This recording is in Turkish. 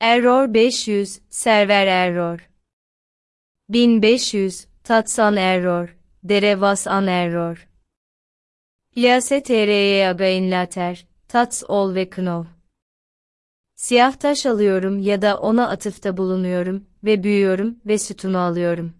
Error 500, server error. 1500, tatsan error, derevasan error. Plase tr'ye again later, tats ol ve knov. Siyah taş alıyorum ya da ona atıfta bulunuyorum ve büyüyorum ve sütunu alıyorum.